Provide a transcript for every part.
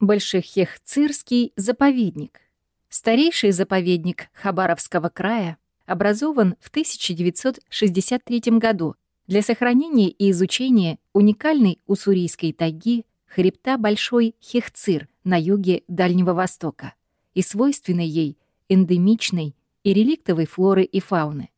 Большехехцирский заповедник. Старейший заповедник Хабаровского края образован в 1963 году для сохранения и изучения уникальной уссурийской тайги хребта Большой Хехцир на юге Дальнего Востока и свойственной ей эндемичной и реликтовой флоры и фауны.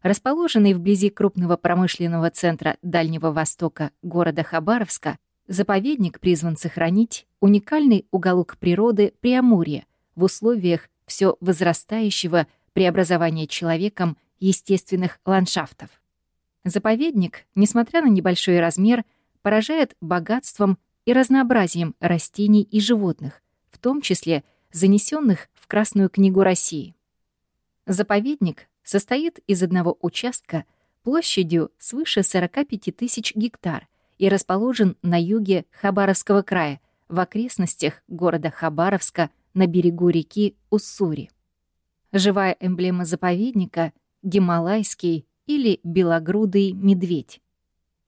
Расположенный вблизи крупного промышленного центра Дальнего Востока города Хабаровска, Заповедник призван сохранить уникальный уголок природы Преамурья в условиях все возрастающего преобразования человеком естественных ландшафтов. Заповедник, несмотря на небольшой размер, поражает богатством и разнообразием растений и животных, в том числе занесенных в Красную книгу России. Заповедник состоит из одного участка площадью свыше 45 тысяч гектар и расположен на юге Хабаровского края, в окрестностях города Хабаровска на берегу реки Уссури. Живая эмблема заповедника — гималайский или белогрудый медведь.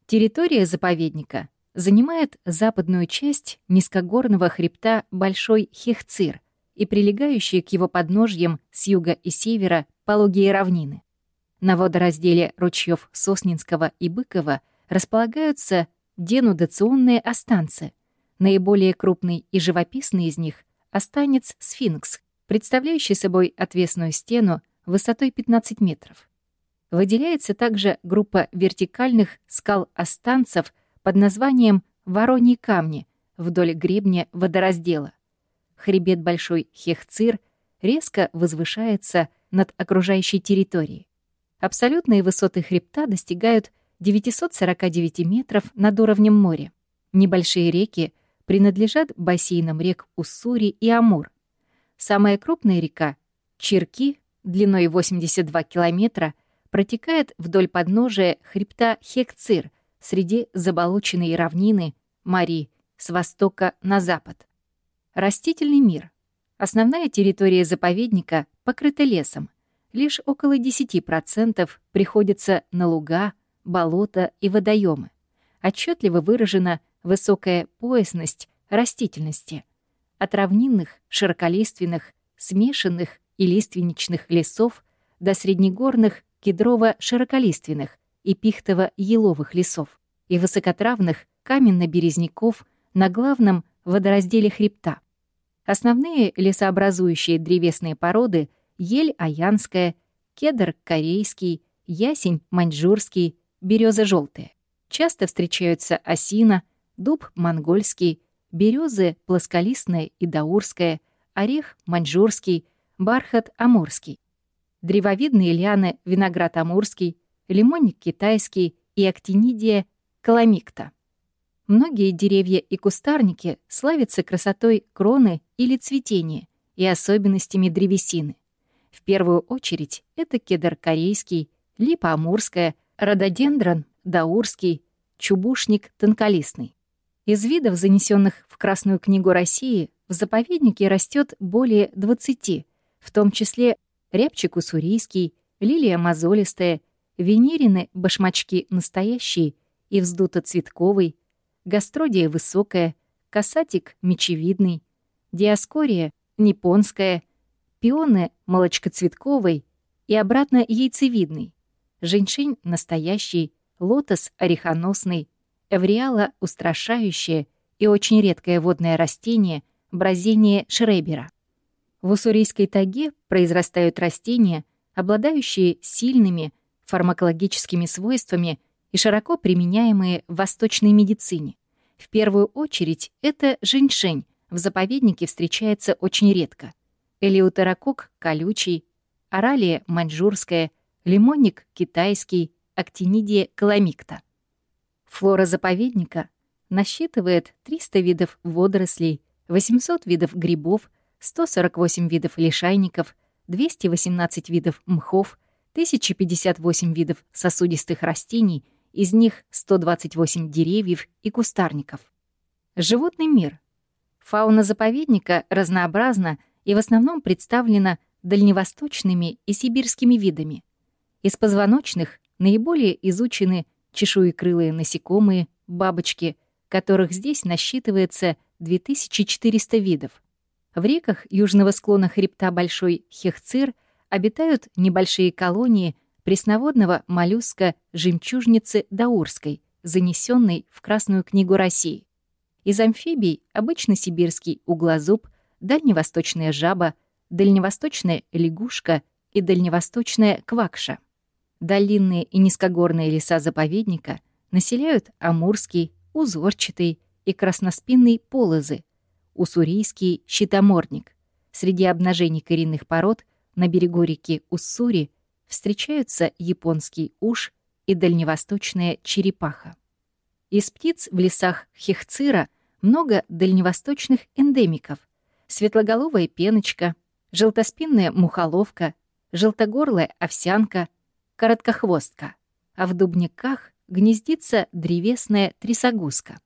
Территория заповедника занимает западную часть низкогорного хребта Большой Хехцир и прилегающие к его подножьям с юга и севера пологие равнины. На водоразделе ручьев Соснинского и Быкова располагаются денудационные останцы. Наиболее крупный и живописный из них — останец сфинкс, представляющий собой отвесную стену высотой 15 метров. Выделяется также группа вертикальных скал-останцев под названием «Вороньи камни» вдоль гребня водораздела. Хребет Большой Хехцир резко возвышается над окружающей территорией. Абсолютные высоты хребта достигают 949 метров над уровнем моря. Небольшие реки принадлежат бассейнам рек Уссури и Амур. Самая крупная река — Черки, длиной 82 километра, протекает вдоль подножия хребта Хекцир среди заболоченной равнины Мари с востока на запад. Растительный мир. Основная территория заповедника покрыта лесом. Лишь около 10% приходится на луга, болота и водоемы. Отчетливо выражена высокая поясность растительности. От равнинных, широколиственных, смешанных и лиственничных лесов до среднегорных кедрово-широколиственных и пихтово-еловых лесов и высокотравных каменно-березняков на главном водоразделе хребта. Основные лесообразующие древесные породы — ель аянская, кедр корейский, ясень маньчжурский, березы желтые. Часто встречаются осина, дуб монгольский, березы плосколистная и даурская, орех маньчжурский, бархат амурский. Древовидные лианы виноград амурский, лимонник китайский и актинидия каламикта. Многие деревья и кустарники славятся красотой кроны или цветения и особенностями древесины. В первую очередь это кедр корейский, липа амурская, рододендрон даурский, чубушник тонколистный. Из видов, занесенных в Красную книгу России, в заповеднике растет более 20, в том числе рябчик уссурийский, лилия мозолистая, венерины башмачки настоящие и вздуто-цветковый, гастродия высокая, касатик мечевидный, диаскория японская, пионы молочкоцветковый и обратно яйцевидный, женьшень настоящий, лотос орехоносный, эвриала устрашающее и очень редкое водное растение бразения шребера. В уссурийской тайге произрастают растения, обладающие сильными фармакологическими свойствами и широко применяемые в восточной медицине. В первую очередь это женьшень, в заповеднике встречается очень редко. Элеутерокок колючий, оралия маньчжурская, лимонник китайский, актинидия каламикта. Флора заповедника насчитывает 300 видов водорослей, 800 видов грибов, 148 видов лишайников, 218 видов мхов, 1058 видов сосудистых растений, из них 128 деревьев и кустарников. Животный мир. Фауна заповедника разнообразна и в основном представлена дальневосточными и сибирскими видами. Из позвоночных Наиболее изучены чешуекрылые насекомые, бабочки, которых здесь насчитывается 2400 видов. В реках южного склона хребта Большой Хехцир обитают небольшие колонии пресноводного моллюска жемчужницы даурской, занесенной в Красную книгу России. Из амфибий обычно сибирский углозуб, дальневосточная жаба, дальневосточная лягушка и дальневосточная квакша. Долинные и низкогорные леса заповедника населяют амурский, узорчатый и красноспинный полозы, уссурийский щитоморник. Среди обнажений коренных пород на берегу реки Уссури встречаются японский уж и дальневосточная черепаха. Из птиц в лесах Хехцира много дальневосточных эндемиков. Светлоголовая пеночка, желтоспинная мухоловка, желтогорлая овсянка, короткохвостка. А в дубниках гнездится древесная трясогузка.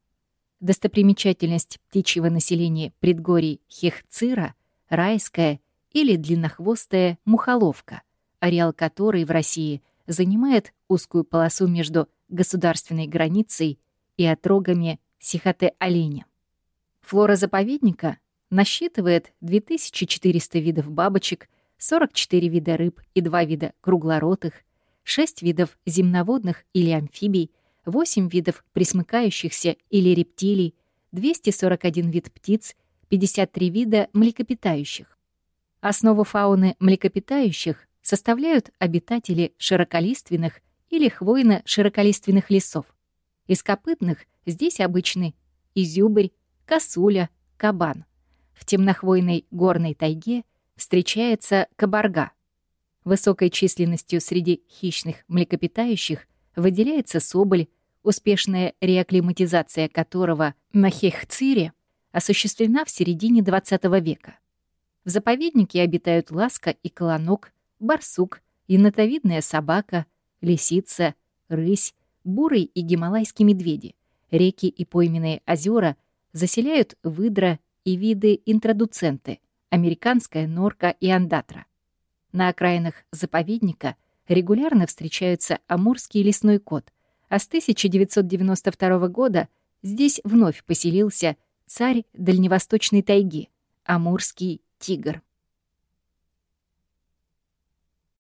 Достопримечательность птичьего населения предгорий Хехцира — райская или длиннохвостая мухоловка, ареал которой в России занимает узкую полосу между государственной границей и отрогами Сихоте-оленя. Флора заповедника насчитывает 2400 видов бабочек, 44 вида рыб и 2 вида круглоротых, 6 видов земноводных или амфибий, 8 видов присмыкающихся или рептилий, 241 вид птиц, 53 вида млекопитающих. Основу фауны млекопитающих составляют обитатели широколиственных или хвойно-широколиственных лесов. Из копытных здесь обычны изюбрь, косуля, кабан. В темнохвойной горной тайге встречается кабарга — Высокой численностью среди хищных млекопитающих выделяется соболь, успешная реакклиматизация которого на Хехцире осуществлена в середине XX века. В заповеднике обитают ласка и колонок, барсук, енотовидная собака, лисица, рысь, бурый и гималайский медведи. Реки и пойменные озера заселяют выдра и виды интродуценты, американская норка и андатра. На окраинах заповедника регулярно встречаются амурский лесной кот, а с 1992 года здесь вновь поселился царь дальневосточной тайги — амурский тигр.